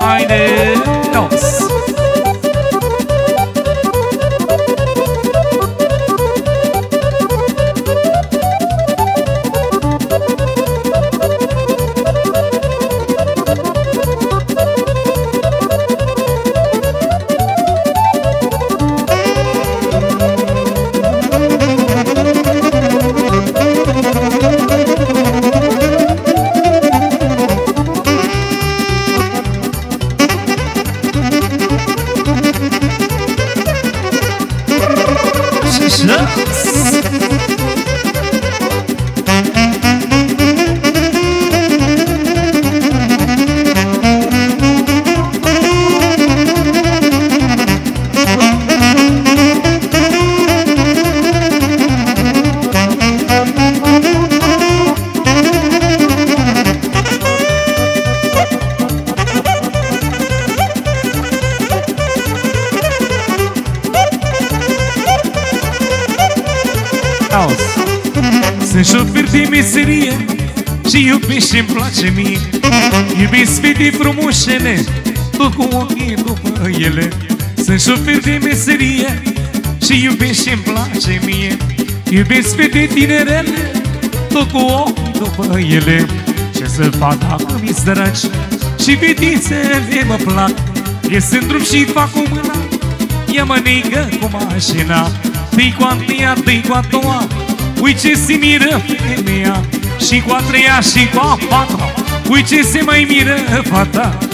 eine Nuss. Iubesc și-mi place mie Iubesc fete frumușele Tot cu ochii după ele. Sunt șofer de meserie Și iubesc și-mi place mie. Iubesc fete tinerele Tot cu ochii după ele. Ce să fac dacă mi-s dragi Și fetițele mă plac. Ies în drum și fac cu mâna Ia mă negă cu mașina. Dă-i cu a întâia, dă-i cu a doua Ui ce se miră femeia Și cu a treia și cu a patra Ui ce se mai miră fata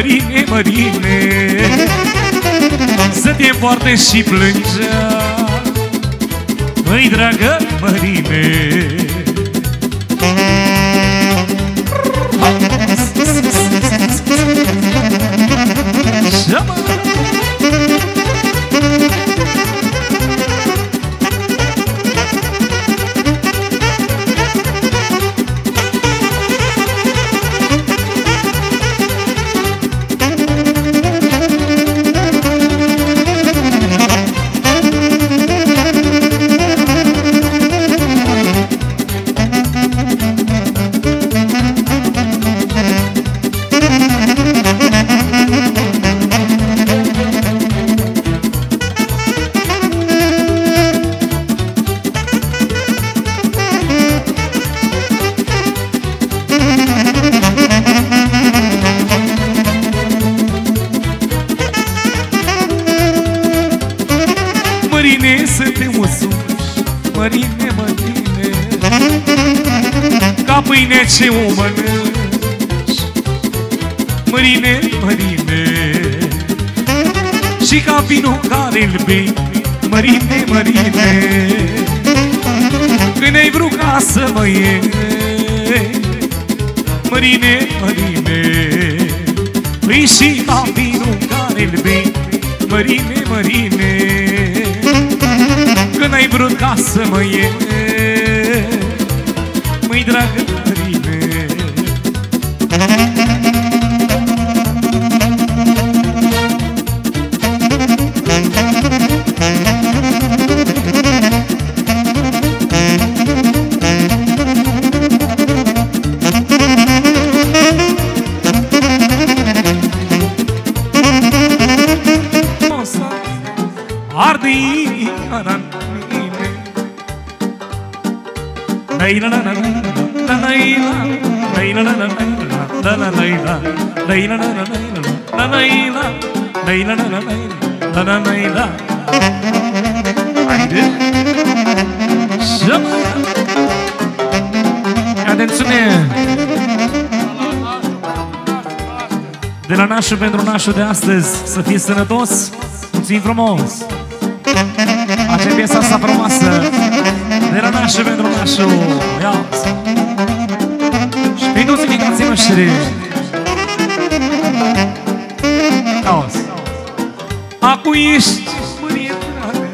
Mărine, mărine Să te poartă și plângea Măi dragă mărine vinul care îl bei Mărine, mărine Când ai vrut ca să mă iei Mărine, mărine Păi și ca vinul care îl bei Mărine, mărine Când ai vrut ca să mă iei Măi, dragă, Naila na na naila na naila Naila na na naila na na naila Haydi Şamaya Atențiune De la nașul pentru nașul de astăzi Să fii sănătos Puțin frumos Face piesa asta frumoasă De la nașul pentru nașul Ia Și pe toți invitații noștri Acu ești mânie dragă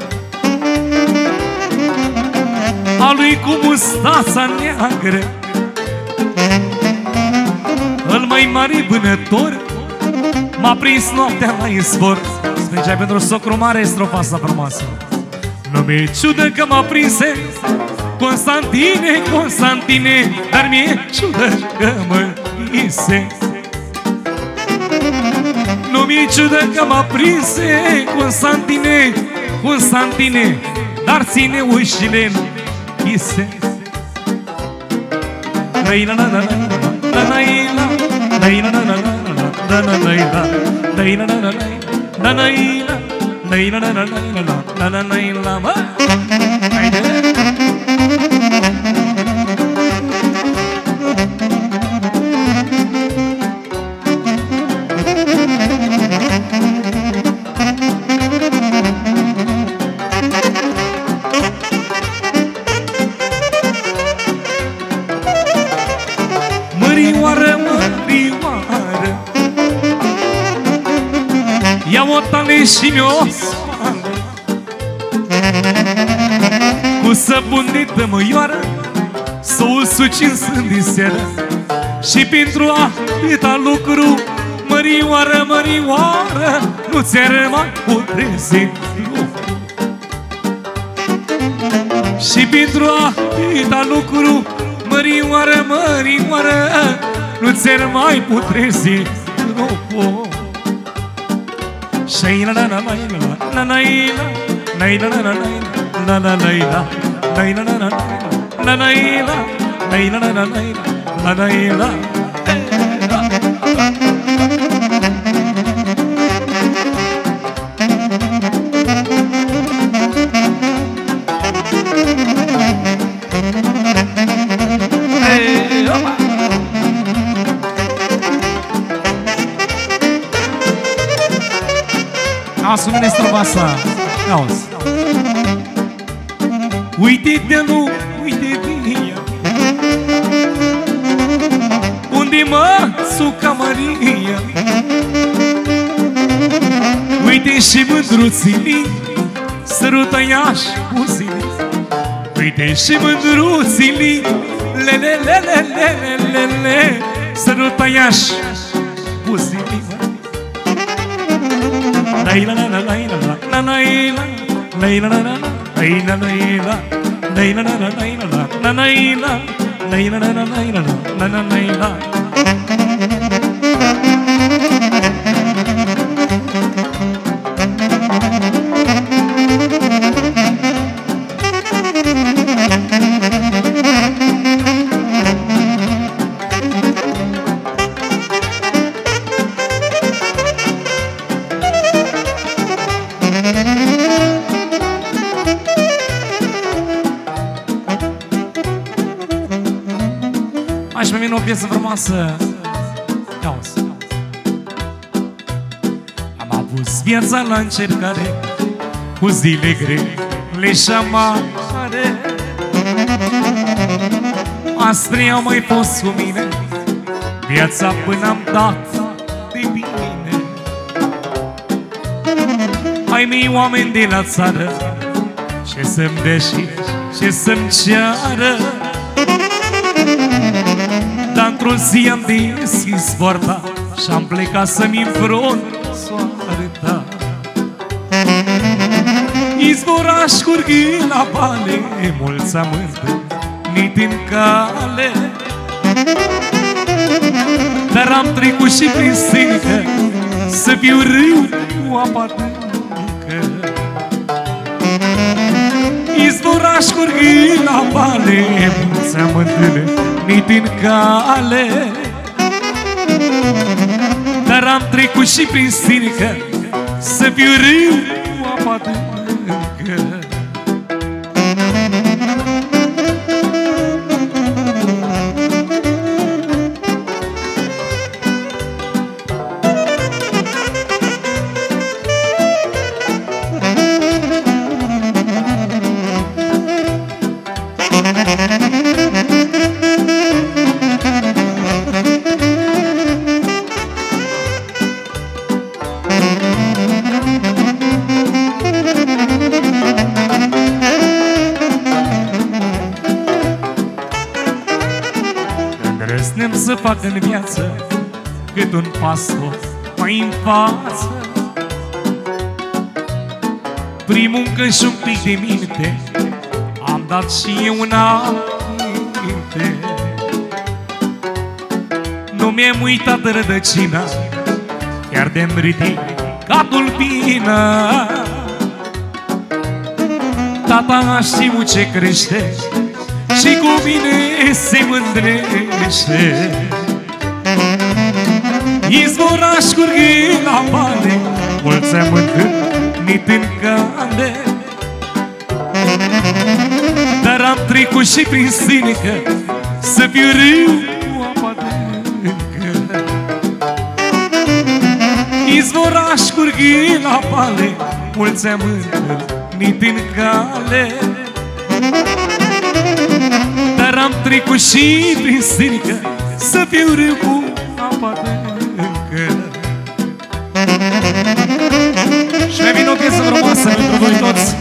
A lui cu mustața neagră. Îl mai mare vânător M-a prins noaptea la izvor. Strângeai pentru socru mare strofa asta frumoasă. Nu mi-e ciudă că m-a prinse Constantine, Constantine Dar mi-e ciudă că mă prinse Nu mi-e ciudă că m-a prinse Constantine, Constantine Dar ține ușile închise Lai la la la la la la la la la la la la la la Lai la la la la la la la Lai la la la la la la la la la Mă! Haide! Săpun de tămăioară Să o suci în sân din seară Și pentru atâta lucru Mărioară, mărioară Nu ți-a rămas putrezit Și pentru atâta lucru Mărioară, mărioară Nu ți-ar mai putrezi ropul Și la la la la la la la la la la la la la la la la la Asumine străbasa Auzi Uite de nu, uite de ea Unde mă suca Maria Uite și mândruțile Sărută iași buzile Uite și mândruțile Le, le, le, le, le, le, le, le Sărută iași buzile Lai la la la la la la la la la la la la Lai la la la Lai la la la la la la la la Lai la la la la la la la la Naina naina, naina naina naina naina naina naina naina naina naina naina frumoasă. Cauți Am avut viața la încercare Cu zile grele și amare Astri au mai fost cu mine Viața până am dat de bine. Ai mei oameni de la țară Ce să-mi deși, ce să-mi ceară zi am deschis poarta Și-am plecat să-mi înfront soarta. Izvoraș curgând la vale Mulți amântă nit în cale. Dar am trecut și prin sâncă Să fiu râu cu apa adâncă. Izvoraș curgând la vale Mulți amântă nit în cale. Dar am trecut și prin sâncă Să fiu râu să fac în viață Cât un pas mai în față. Prin muncă și un pic de minte Am dat și eu înainte. Nu mi-am uitat de rădăcina Chiar de-mi ridicat tulpina Tata a știut ce crește și cu mine se mândrește. Izvora curgând la mare Mulți am întâlnit în cale. Dar am trecut și prin sânică Să fiu râu cu apa adâncă Izvora curgând la mare Mulți am întâlnit în cale dar am trecut și prin sânică Să fiu râu cu apa adâncă Și mai vine o piesă frumoasă pentru voi toți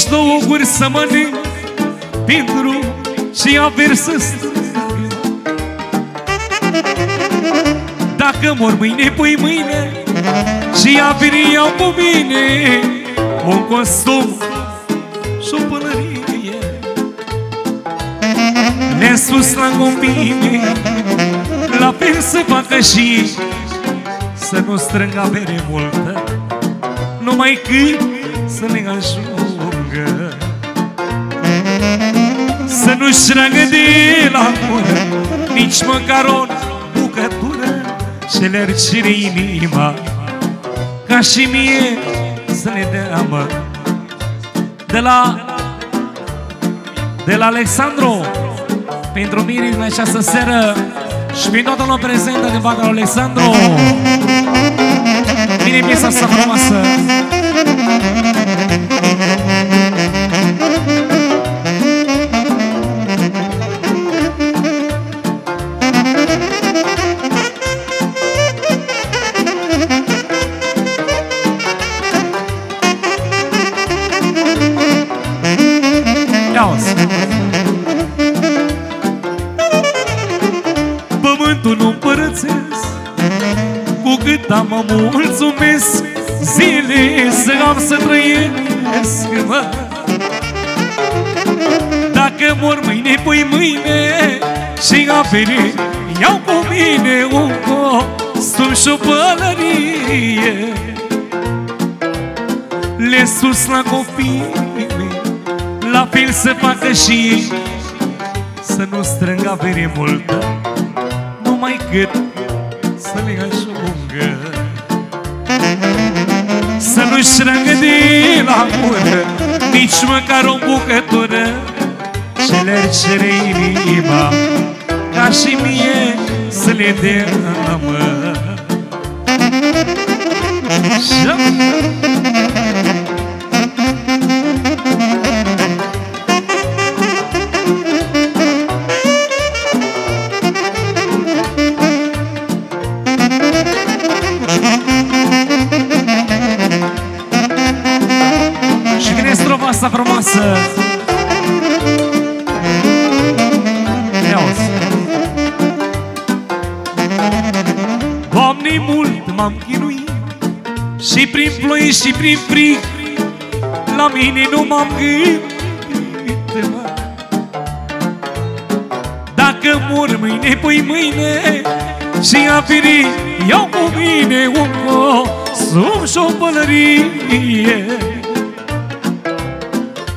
Nici două guri să mănânc Pentru și aver să Dacă mor mâine, pui mâine Și averi iau cu mine. Un costum și o pălărie. Ne sus la combine La fel să facă și Să nu strâng avere multă numai cât să ne ajungă nu-și rangă de la gură Nici măcar o bucătură Și le arcire inima. Ca și mie să ne dea mă De la De la Alexandru Pentru Miri în această seară Și prin toată lumea prezentă din partea lui Alexandru Vine piesa asta frumoasă. Pământul mor mâine, pui mâine. Și apere Iau cu mine un costum și o pălărie Le sus la copii La fel să facă și ei. Să nu strângă avere multă Numai cât să le ajungă Să nu-și tragă de la gură Nici măcar o bucătură Și le cere inima Ca Doamne, mult m-am chinuit Și prin ploi și prin frig La mine nu m-am gândit mă. Dacă mor mâine, pui mâine Și aferit iau cu mine un costum și o pălărie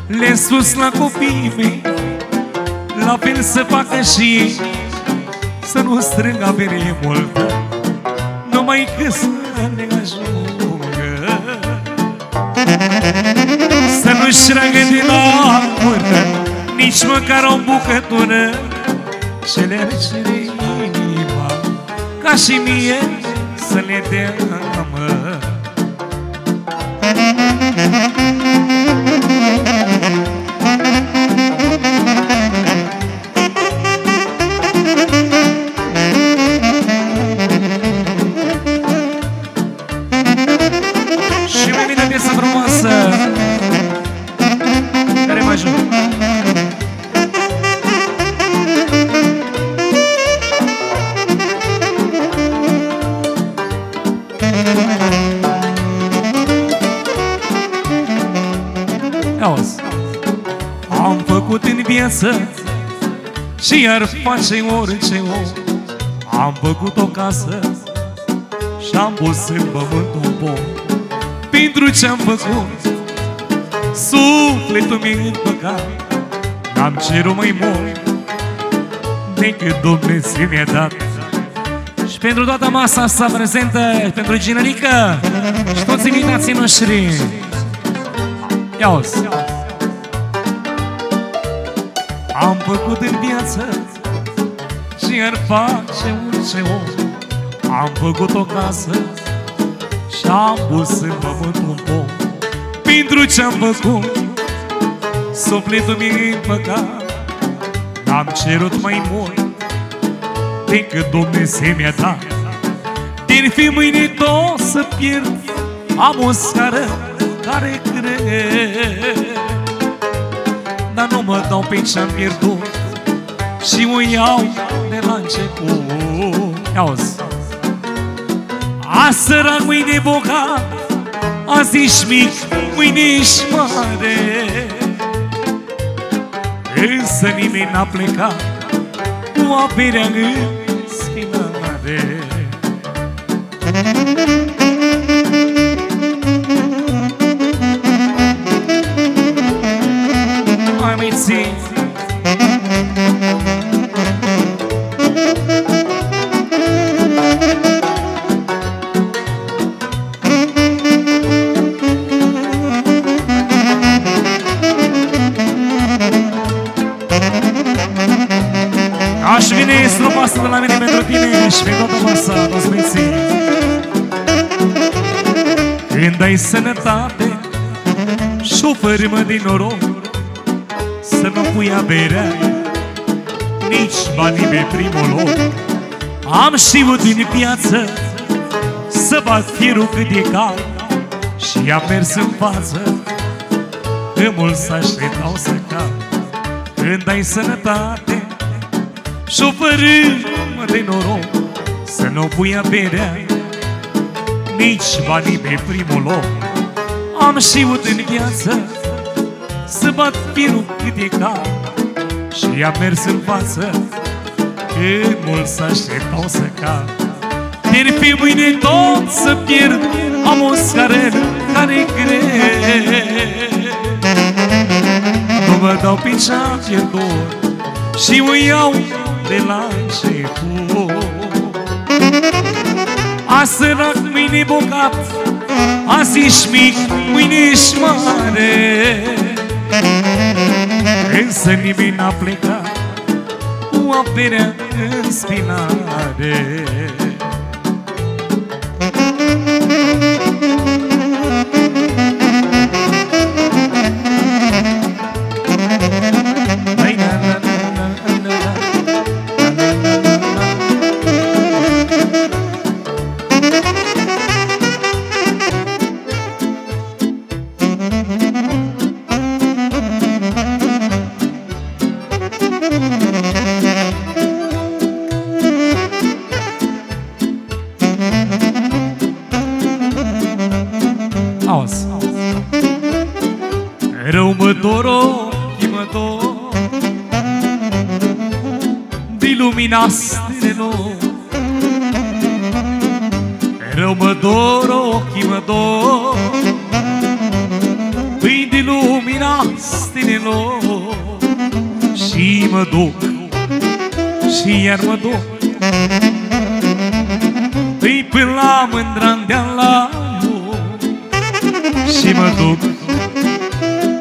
Le sus la copiii mei La fel să facă și ei Să nu strâng avere multă Numai că să ne ajungă. Să nu-și tragă din la mână Nici măcar o bucătură Și le cere inima Ca și mie să le dea mă Și Și iar face orice om. Am făcut o casă Și-am pus în pământ un pom. Pentru ce-am făcut? Sufletul mi împăcat N-am cerut mai mult Decât Dumnezeu mi-a dat. Și pentru toată masa asta prezentă Pentru Ginerică Și toți invitații noștri. Ia -uzi. Am făcut în viață Și ar face orice om. Am făcut o casă Și-am pus în pământ un pom. Pentru ce-am făcut? Sufletul mi-e păcat N-am cerut mai mult Decât Dumnezeu mi-a dat. Din fi mâine tot să pierd. Am o scară care crede. Dar nu mă dau pe ce-am pierdut. Și o iau de la început. Ia-uzi Azi sărac, mâine bogat Azi ești mic, mâine ești mare. Însă nimeni n-a plecat Cu averea în spinare. Mai mai ții Aș vine strofa asta de la mine pentru tine Și pe toată masa, toți băieții. Când ai sănătate Și o fărâmă din noroc Să nu pui averea Nici banii pe primul loc. Am știut din piață Să bat fierul cât e cal Și am mers în față. Că mulți așteptau să cad Când ai sănătate și o fărâmă de noroc Să nu pui averea Nici banii pe primul loc. Am știut în viață Să bat firul cât e cal Și am mers în față Când mulți așteptau să cad Ter pe mâine tot să pierd Am o scară care gre Nu mă dau pe cea pierdor Și o iau de la început. Azi sărac, mâine bogat Azi ești mic, mâine ești mare Însă nimeni n-a plecat Cu averea în spinare dor, ochii mă dor Păi de lumina stelelor Și mă duc Și iar mă duc. Păi până la mândra la Și mă duc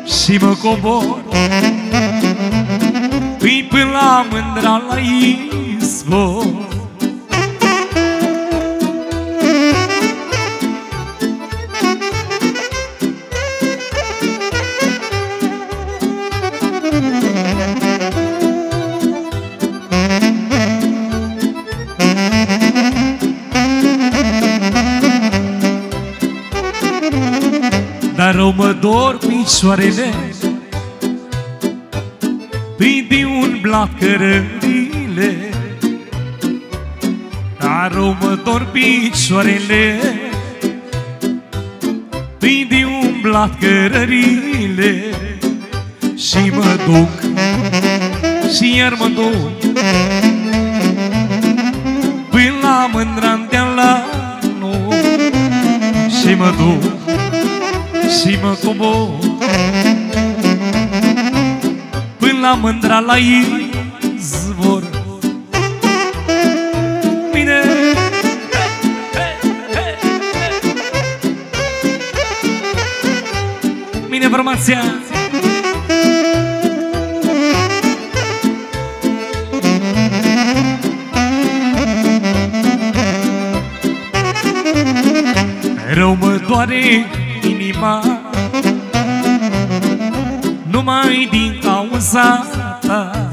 Și mă cobor. Păi până la mândra la izvor dor picioarele la cărările Dar mă dor picioarele. Păi de umblat cărările Și mă duc Și iar mă duc Până la mândra la nu Și mă duc Și mă cobor la mândra la izvor Bine. Bine formația Rău mă doare inima Numai din cauza ta.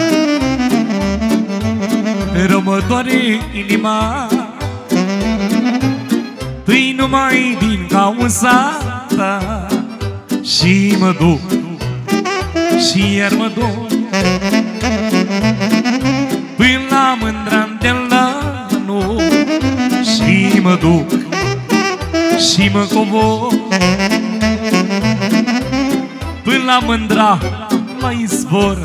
Rău mă doare inima. Păi numai din cauza ta. Și mă duc Și iar mă duc. Până la mândra de la nu Și mă duc Și mă cobor Până la mândra la izvor.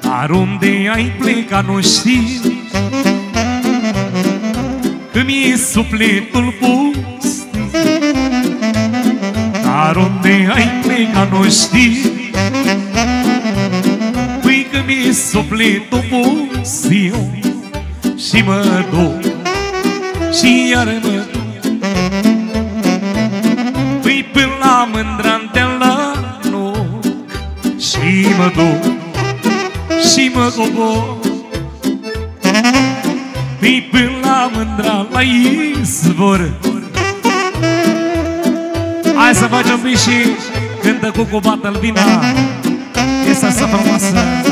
Dar unde ai plecat nu știu sufletul pustiu Dar unde ai plecat nu știi Păi că mi-e sufletul pustiu Și mă duc și iar mă duc. Păi până la mândra la nu Și mă duc și mă cobor. Păi până la mândra la izvor. Hai să facem un și cântă cu cubată albina Piesa asta frumoasă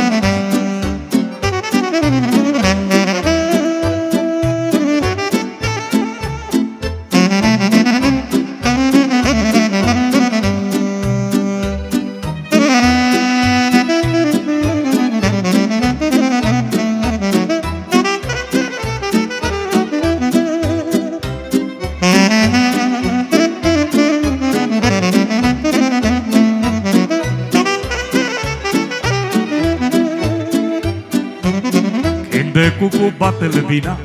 Când cucu bate-l vina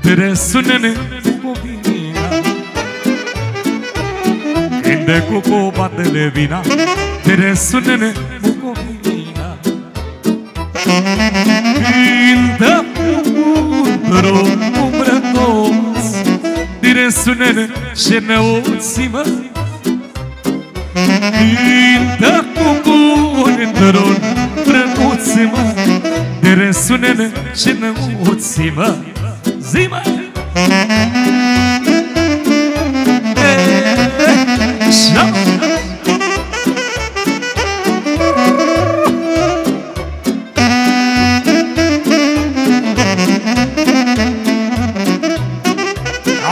Te sună-ne cu vina Când cucu bate-l vina Te sună-ne cu vina Când cucu umbrătos Te sună-ne și ne mă Când cucu într-un drăguț mă De răsunele și năuții mă. Zi mă.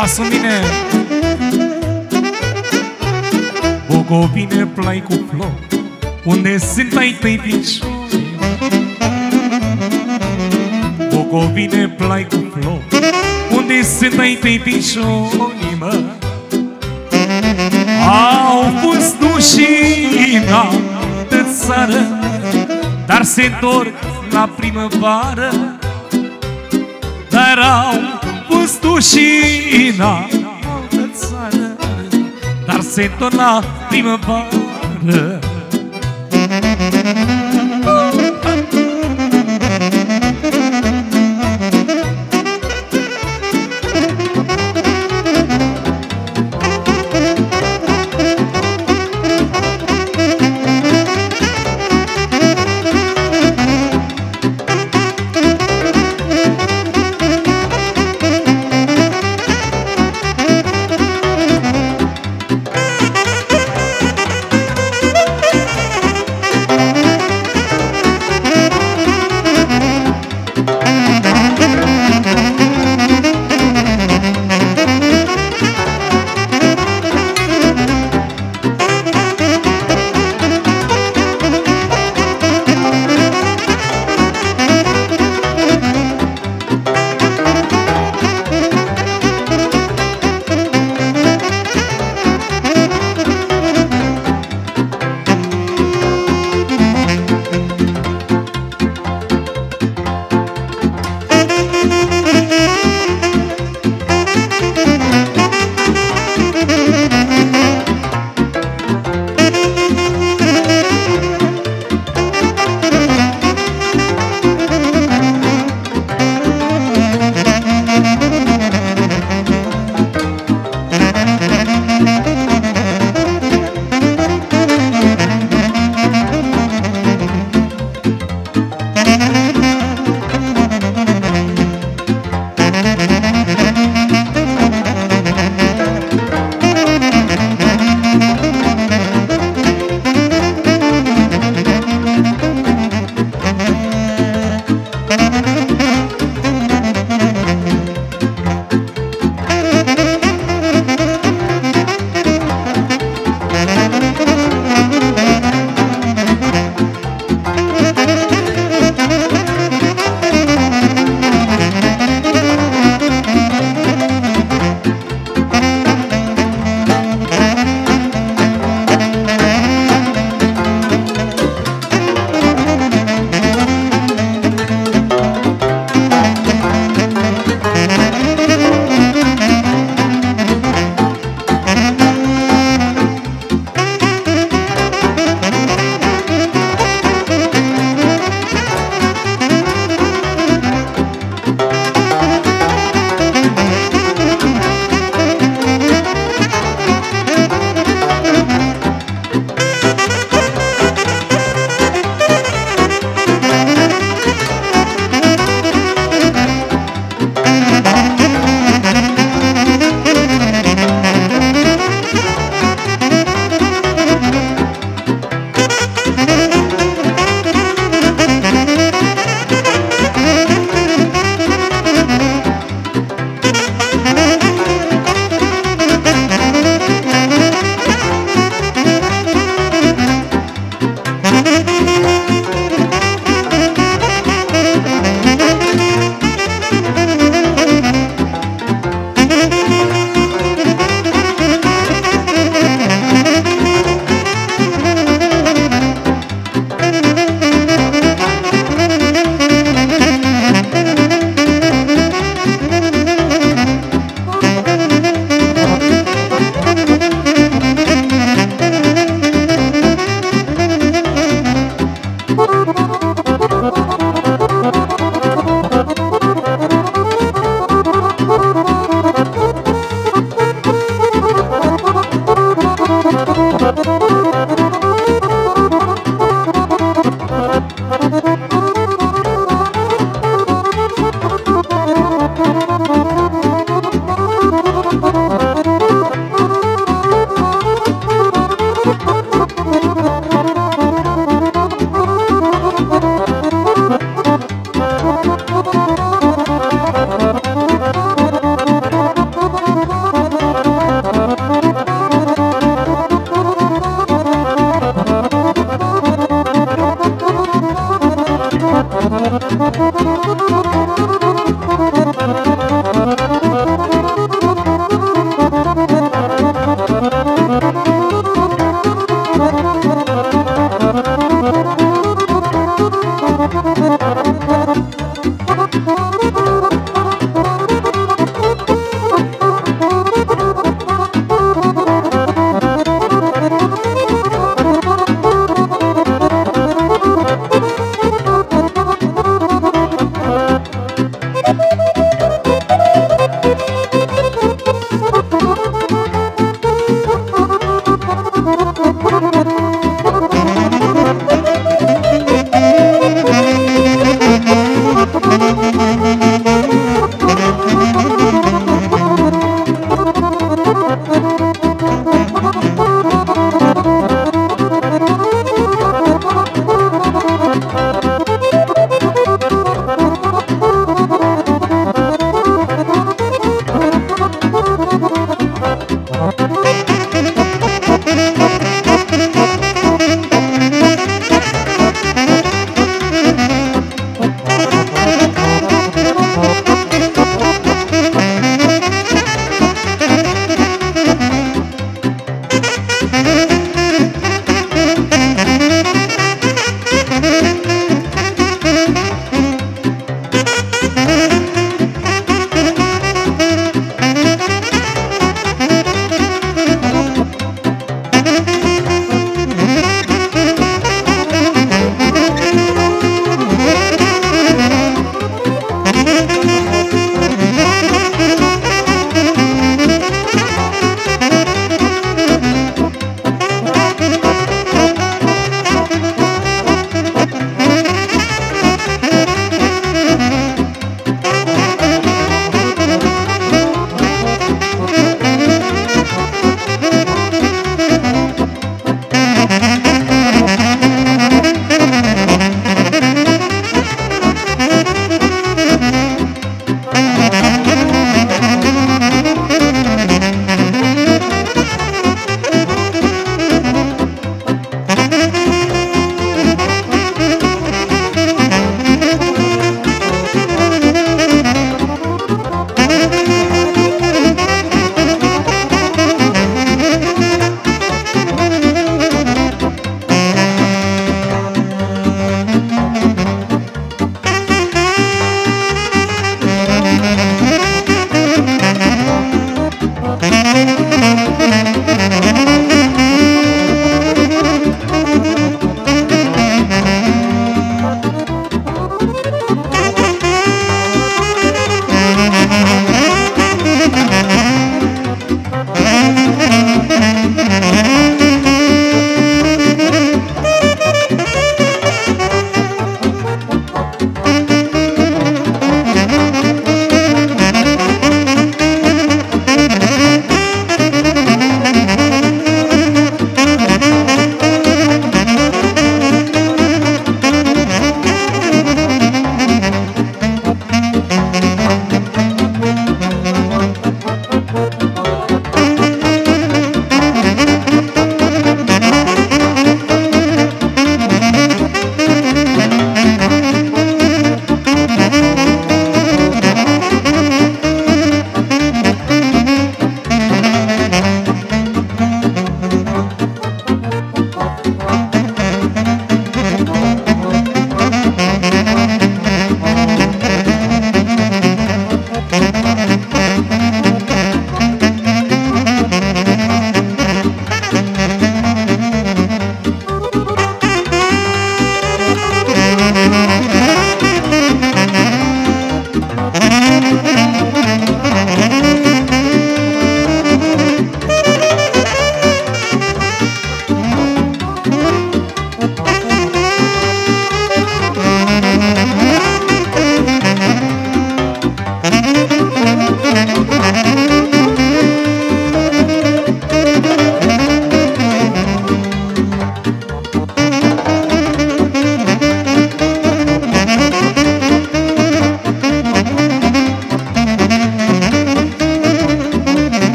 Lasă mine Bucovine plai cu flori. Unde sunt ai tăi piciori Bocovine plai cu flori. Unde sunt ai tăi piciori, mă Au fost dușina de țară Dar se întorc la primăvară. Dar au fost dușina de țară Dar se întorc la primăvară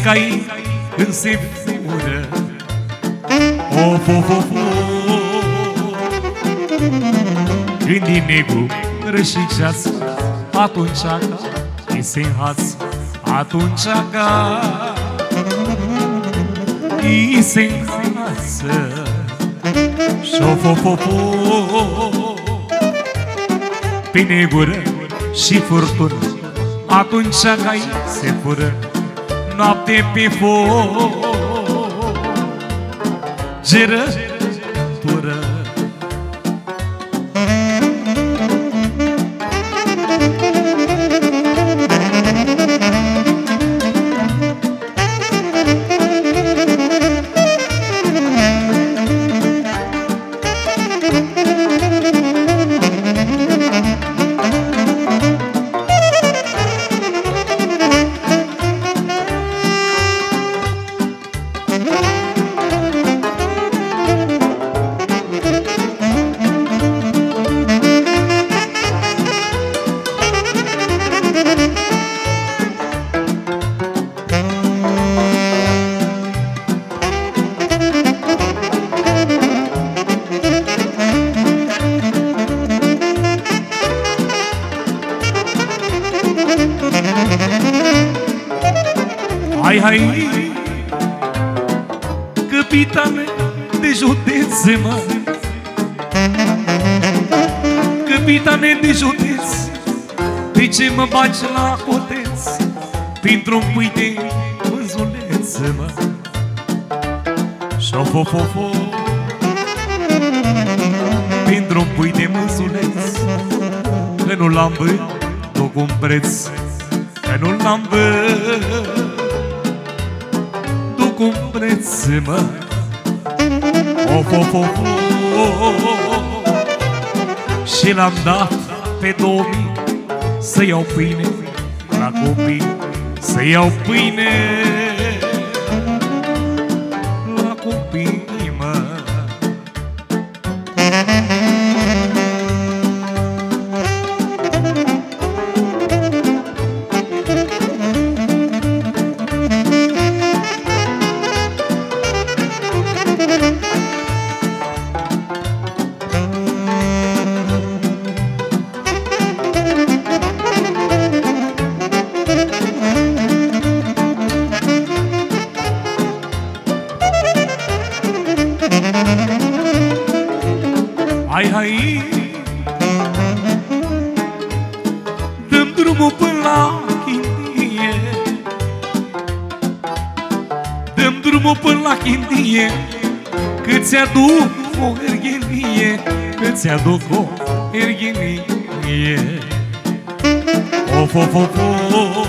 Spune că ai când se fură Of, of, of, Când e negru rășiceață Atunci ca e se Atunci ca și se încață Șofopopo Pe negură și furtună Atunci gai se fură Noapte pe foc. Geră Și l-am dat pe două mii Să iau pâine la copii Să iau pâine ți-aduc o erghelie Of, of, of, of.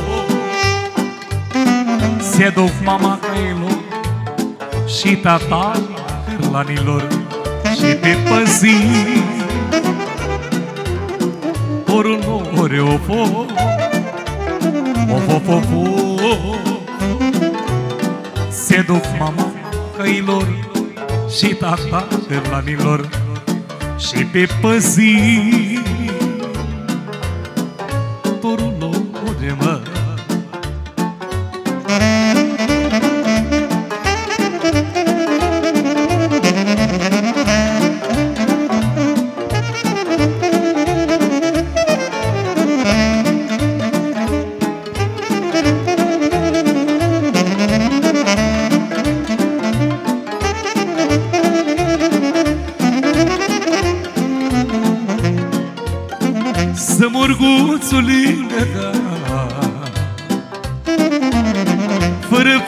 Se-aduc mama cailor Și tata hârlanilor și pe păzi Porul ore o fo O fo fo fo Se duc mama căilor Și tata hârlanilor Și pe păzi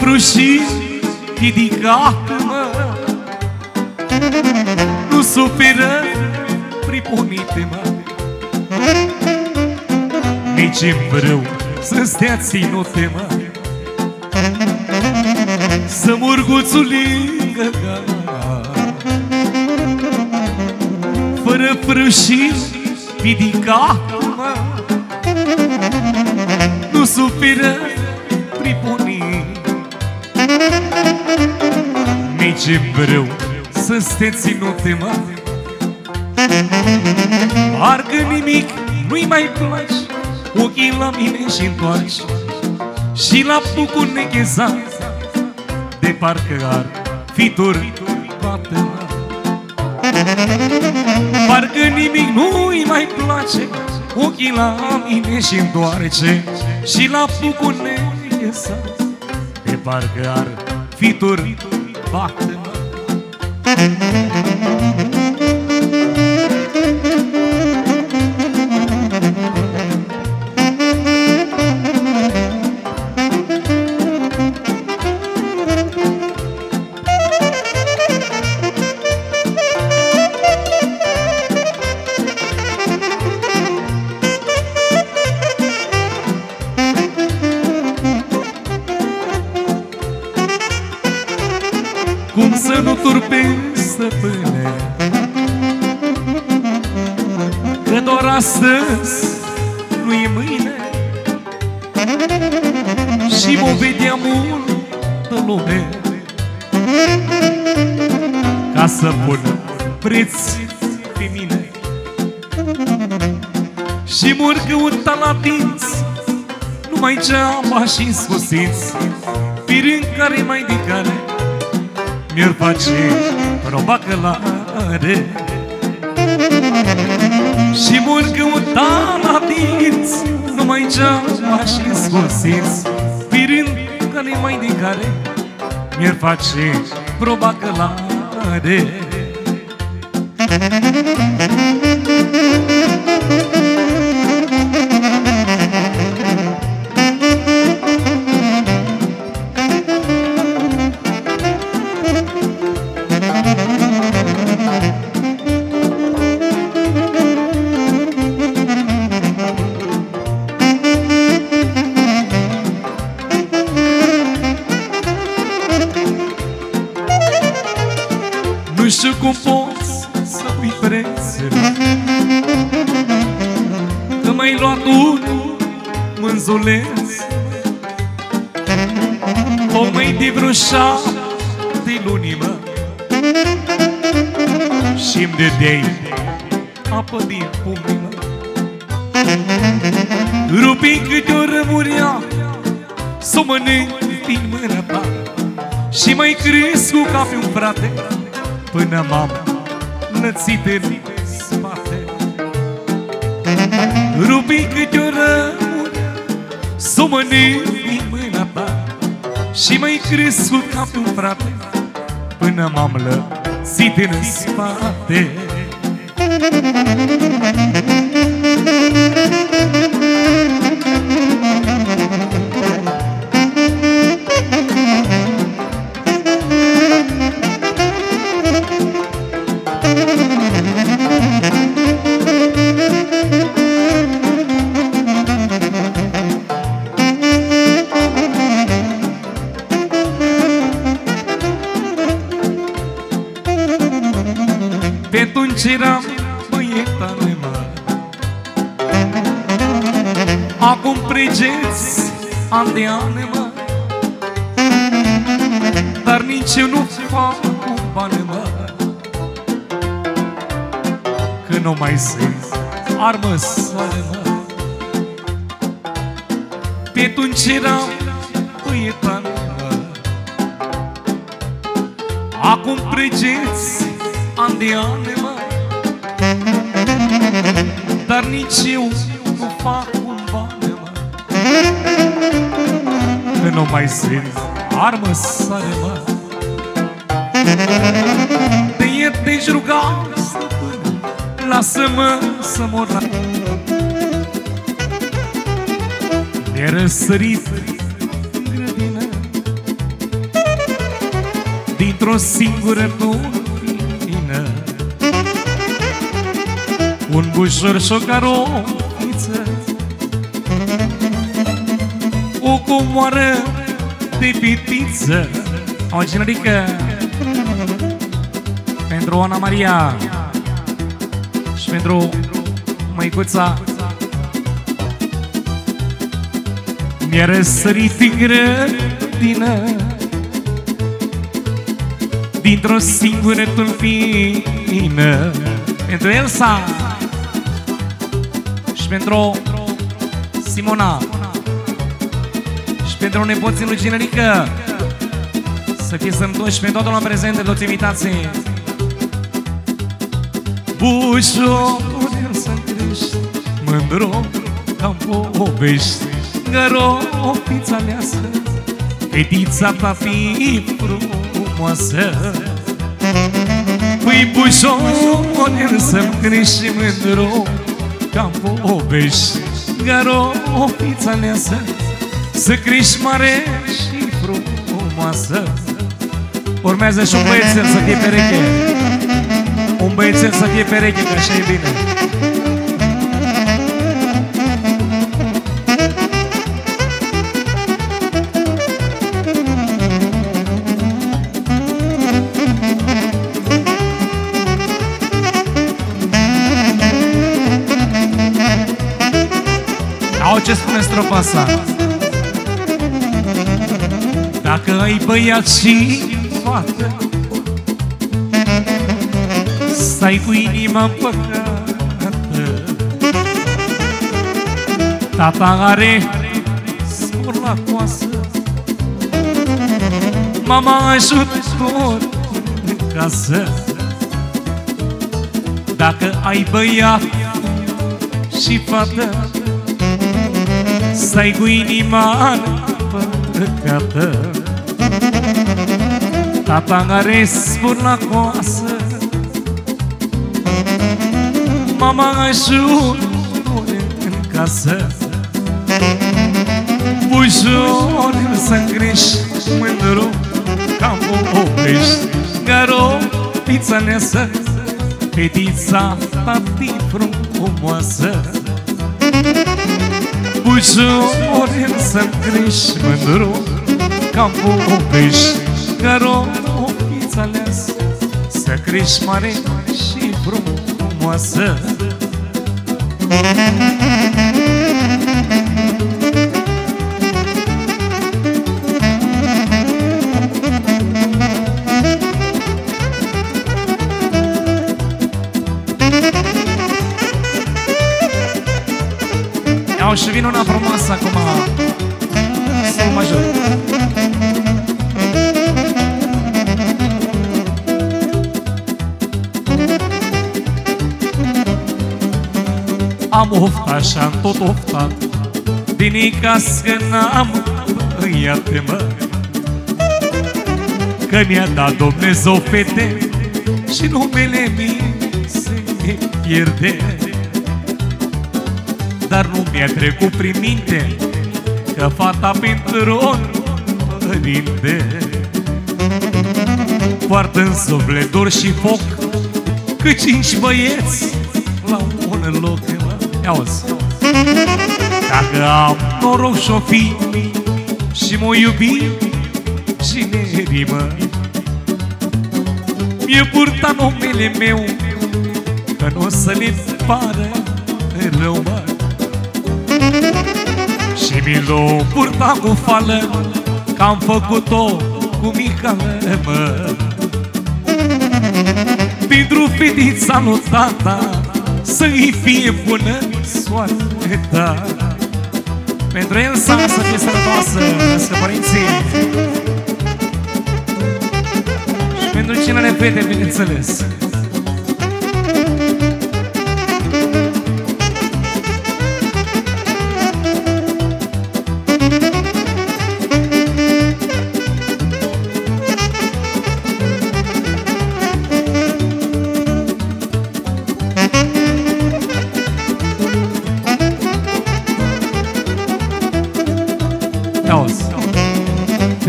Fără prușii ridicat, mă Nu suferă priponite, mă Nici vreau să stea ținute, mă Să murguțul lângă Fără frâșii pidica, mă Nu suferă pripunii Nici vreau să stea ținute, mă. Parcă nimic nu-i mai place Ochii la mine și întoarci Și la pucul nechezat De parcă ar fi turbată Parcă nimic nu-i mai place Ochii la mine și întoarce Și la pucul nechezat De parcă ar fi turbată Cum geaba și scusiți Pirând care mai de care mi-ar face proba călare Și mor căuta la dinți Numai geama și scusiți Pirând care mai de care Mi-ar face proba călare Nu Și-mi dădeai apă din pumni, mă Rupi câte o rămurea Să o mănânc din mâna ta. Și mai crescu ca pe un frate Până m-am nățit în spate. Rupi câte o rămură S-o mănânc din mâna ta. Și mai crescut ca pe un frate Până m-am lățit în spate Acum pregeți an de ani, mă. Dar nici eu nu fac cu bani, mă. Că nu mai sunt armă soare, mă. Pe atunci eram băieta mă. Acum pregeți an de ani, mă. Dar nici eu nu fac nu mai sunt armă sare, mă Te iert, te-și ruga, stăpâne Lasă-mă să mor la De răsărit în grădină Dintr-o singură lumină. Un bușor și o carofiță comoară de pitiță O generică Pentru Ana Maria Și pentru măicuța Mi-a răsărit în grădină Dintr-o singură tulpină. Pentru Elsa Și pentru Simona. Și pentru nepoții lui Ginerică Să fie sănătoși pe toată lumea prezentă, toți invitații. Bușor să crești Mândru ca povești. Găropița aleasă Fetița ta fi frumoasă. Păi bușor să-mi crești mândru ca povești. Găropița aleasă Să crești mare și frumoasă. Urmează și un băiețel să fie pereche. Un băiețel să fie pereche, că așa e bine. Ce spune strofa asta Dacă ai băiat și fată Stai cu inima păcată Tata are scor la coasă. Mama ajutor în casă. Dacă ai băiat și fată Stai cu inima păcată Tata are spun la coasă. Mama ajută în casă. Bujor să crești mândru Cam o oprești Garo, pizza neasă Fetița ta frumoasă. Ușor să-mi crești mândru Ca povești Garopița aleasă Să crești mare și frumoasă. Iau și vin una frumoasă acum Am ofta și-am tot oftat. Din că n-am Iată-mă Că mi-a dat Dumnezeu fete Și numele mi se pierde. Dar nu mi-a trecut prin minte Că fata pentru tron părinte. Poartă în suflet dor și foc Că cinci băieți la un loc Auzi. Dacă am noroc și-o fi Și mă iubi și ne rimă Mi-e purta numele meu Că nu o să le pară rău, mă. Și mi l purta cu fală Că am făcut-o cu mica mă Pentru fetița lui tata Să-i fie bună soarta Pentru el să fie sănătoasă Să părinții. Și pentru cine ne fete, bineînțeles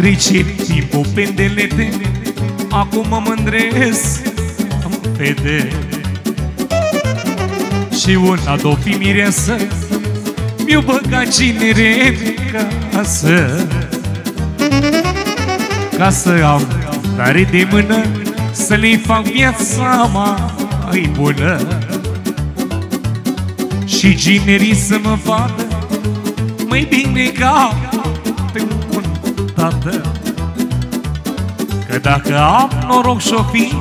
Trece timpul pendelete Acum mă mândresc Am fete Și una, două fi miresă Mi-o băga cinere în casă. Ca să am tare de mână Să le fac viața mai bună. Și ginerii să mă vadă Mai bine ca pe un tată Că dacă am noroc și-o fi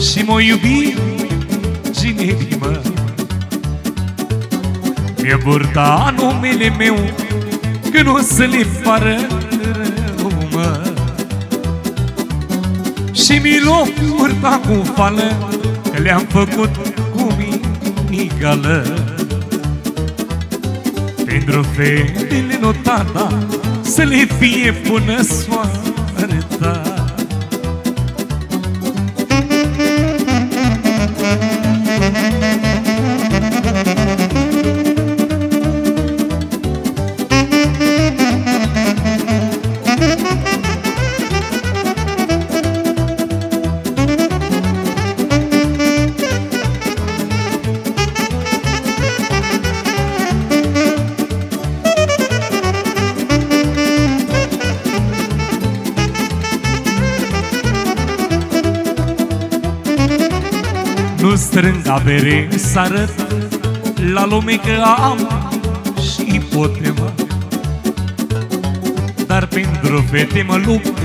Și mă iubi ginerii mă Mi-e burta numele meu Că nu o să le fară rău mă. Și mi l-o purta cu fală Că le-am făcut cu migală. Pentru fetele notata Să le fie bună soarta strâng avere să arăt La lume că am și pote mă Dar pentru fete mă lupt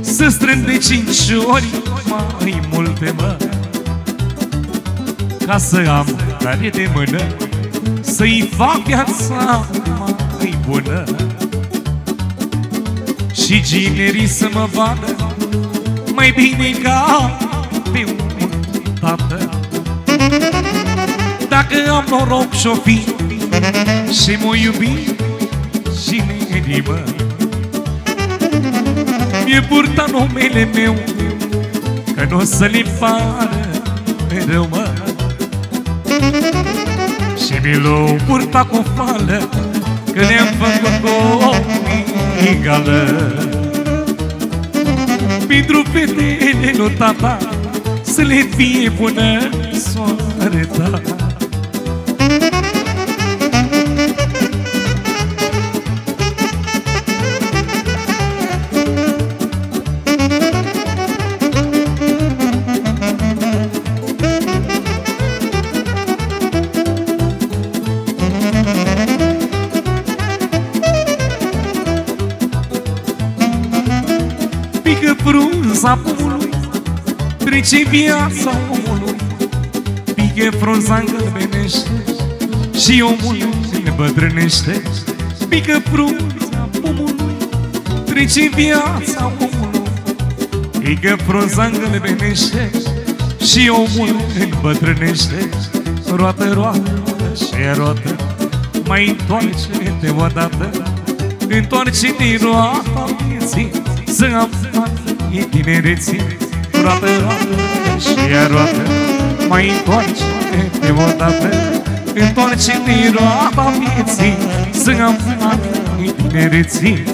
Să strâng de cinci ori mai multe mă. Ca să am tare de mână Să-i fac viața mai bună. Și ginerii să mă vadă Mai bine ca pe un Dacă am noroc și-o fi Și mă iubi și inimă Mi-e purta numele meu Că nu o să le pară mereu mă. Și mi l-o purta cu fală Că ne-am făcut o migală. Pentru fetele nu tata să le fie bună soarta. Pică frunza pomului Trece viața omului. Pică frunza îngălbenește Și omul se bătrânește. Pică frunza pomului Trece viața omului. Pică frunza îngălbenește Și omul îmbătrânește Roată, roată și roată Mai întoarce-te odată Întoarce-te roata vieții Să am e tinereții. Roată, roată și roată Mai întoarce-te odată Întoarce-te roata vieții Să am e tinereții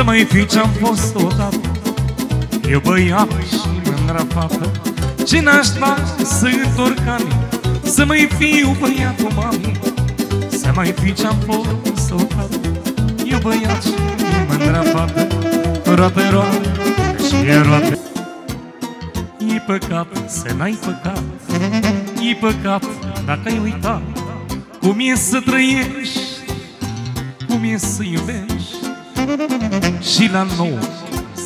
Să mai fi ce-am fost odată. Eu băiat și mândra fată Ce n-aș da să-i întorc Să mai fiu băiatul mamei. Să mai fi ce-am fost odată. Eu băiat și mândra fată Roată, roată și roată E păcat să n-ai păcat. E păcat dacă ai uitat Cum e să trăiești Cum e să iubești Și la nou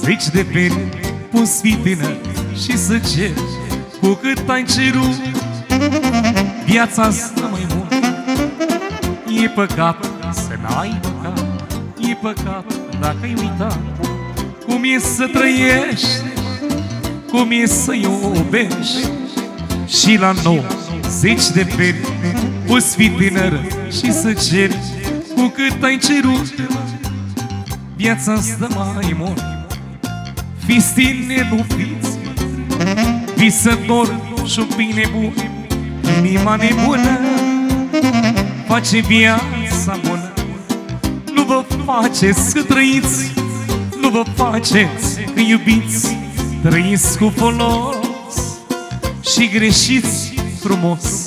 Zeci de peni Poți fi tânăr și să ceri Cu cât ai cerut Viața asta mai mult. E păcat să n-ai păcat E păcat dacă ai uitat. Cum e să trăiești Cum e să iubești. Și la nou Zeci de peni Poți fi tânără și să ceri Cu cât ai cerut Viața stă mai mult. Fiți tine, nu fiți. Visător și bine bun. Inima nebună Face viața bună. Nu vă faceți că trăiți Nu vă faceți că iubiți. Trăiți cu folos Și greșiți frumos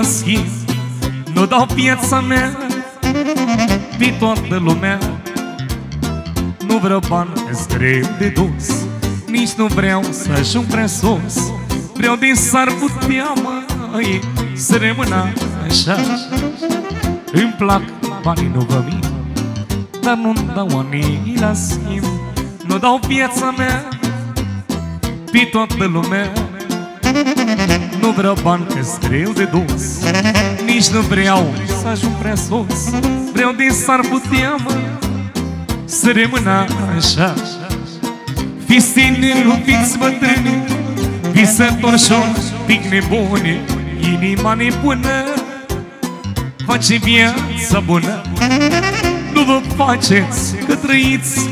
ani la schimb Nu dau piața mea Pe toată lumea. Nu vreau bani, e greu de dus Nici nu vreau să ajung prea sus. Vreau din s-ar putea, măi Să rămână așa. Îmi plac banii, nu vă mint Dar nu-mi dau ani la schimb. Nu dau viața mea pe toată lumea Nu vreau bani că greu de dus Nici nu vreau să ajung prea sus Vreau din s-ar putea, mă Să rămână așa. Fiți tineri, nu fiți bătrâni Visători și un pic nebune Inima nebună Face viața bună. Nu vă faceți că trăiți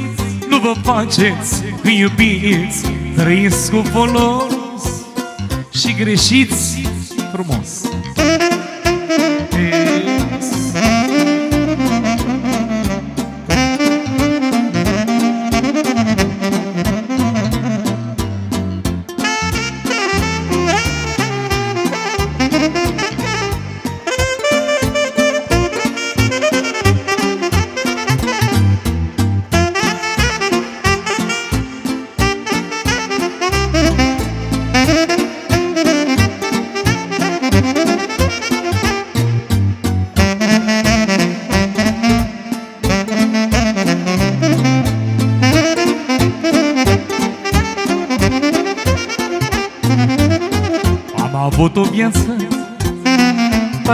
Nu vă faceți că iubiți Trăiți cu folos Și greșiți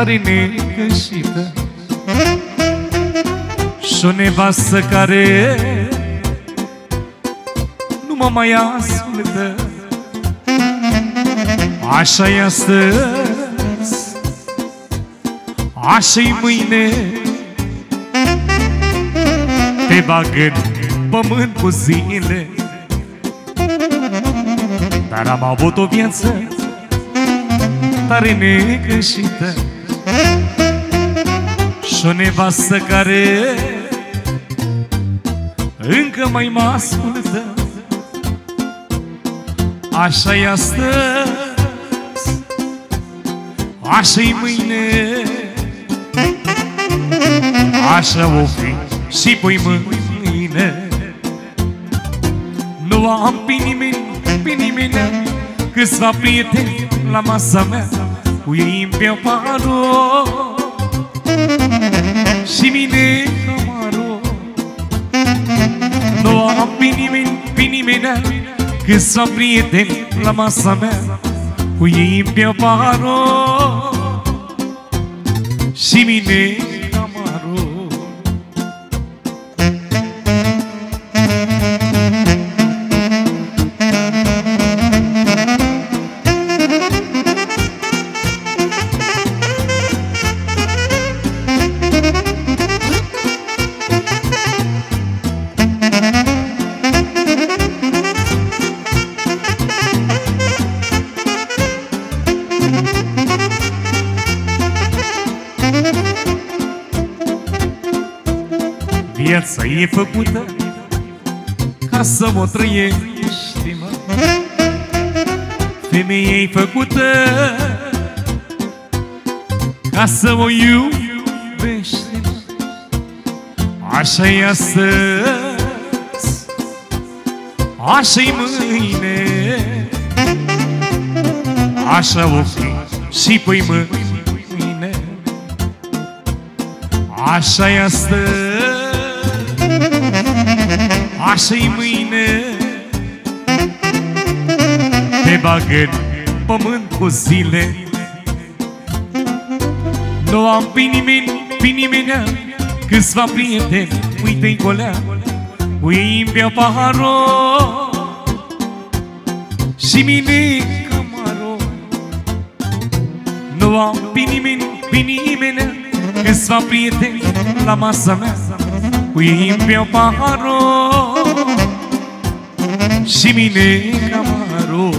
tare necășită Și o nevastă care nu mă mai ascultă. Așa e astăzi, așa-i mâine. Te bag în pământ cu zile Dar am avut o viață tare necășită Și o nevastă care încă mai mă ascultă. Așa e astăzi, așa-i mâine. Așa o fi și pui mâine. Nu am pe nimeni, pe nimeni Câțiva prieteni la masa mea Cu ei îmi beau paro Și mine camaro Nu am pe nimeni, pe nimeni Câțiva prieteni la masa mea Cu ei îmi beau paro Și mine e făcută ca să mă trăiești, mă Femeia e făcută ca să mă iubești, mă Așa e astăzi, așa-i mâine. Așa o fi și păi mâine. Așa e astăzi Așa-i mâine bagă în pământ cu zile. Nu am pe nimeni, pe nimeni Câțiva prieteni, uite-i golea Ui bea paharul Și mine camaro Nu am pe nimeni, pe nimeni Câțiva prieteni la masa mea Ui bea paharul Și mine camaro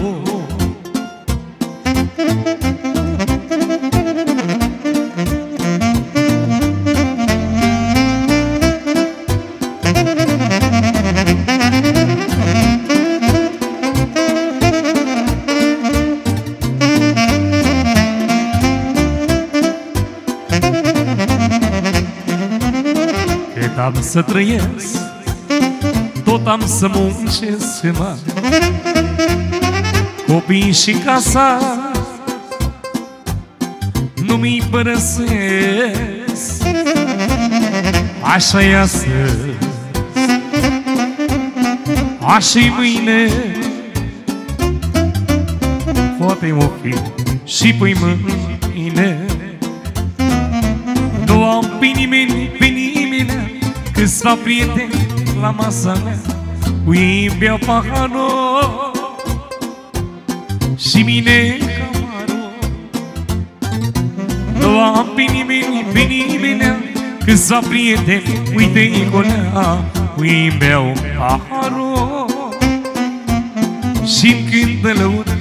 Cât am să trăiesc Tot am să muncesc mă. Copii și casa Nu mi-i părăsesc. Așa e astăzi Așa-i mâine. Poate o fi și pâi mâine. Nu am pe nimeni, pe nimeni Câțiva prieteni la masa mea Cu ei beau paharul Și mine camarul. Nu am pe nimeni, pe nimeni Câțiva prieteni, uite-i golea Cu ei beau paharul. Și-mi cântă lăutarul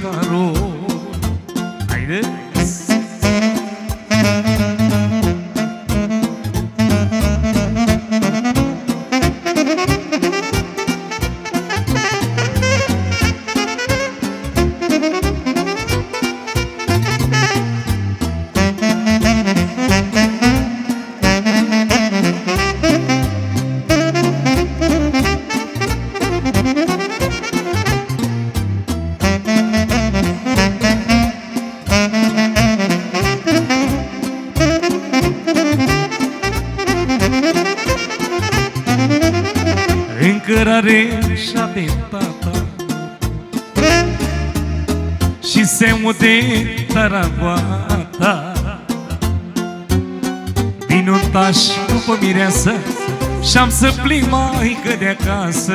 Și-am să plec maică de acasă.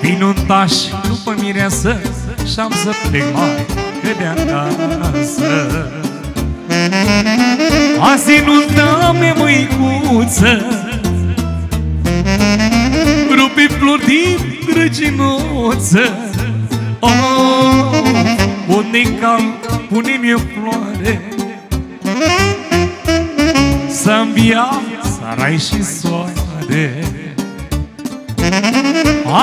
Vin un taș după mireasă Și-am să plec maică de acasă. Azi nu-nta mea măicuță. Rupi flori din grăginoță oh, Unde cal, pune-mi o floare Să-mi viața rai și soare.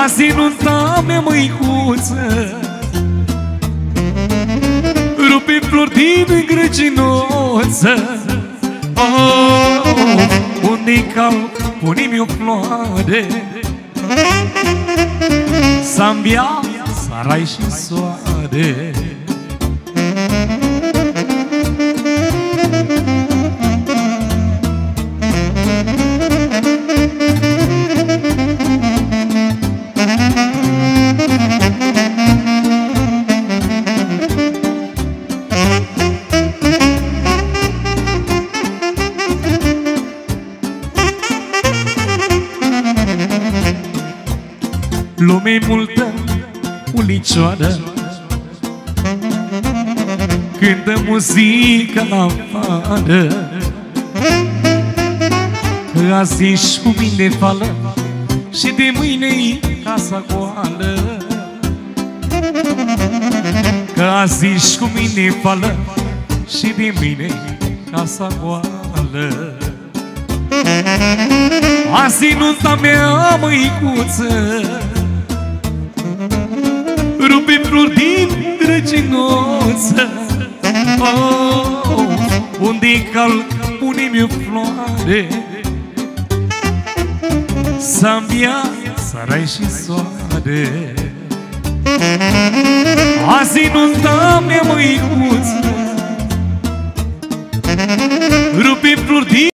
Azi nu-nta mea măicuță Rupi flori din grăginoță oh, Unde-i cal, pune-mi o floare. Să-mi viața rai și soare Lume multă, ulicioară Cântă muzică la afară Azi ești cu mine fală Și de mâine e casa goală. Că azi ești cu mine fală Și de mâine e casa goală. Azi nunta mea, măicuță Rupe flori din grăcinoță oh, Unde-i cal, pune-mi o floare. Să-mi viața rai și soare. Azi nunta mea, măicuță Rupe flori din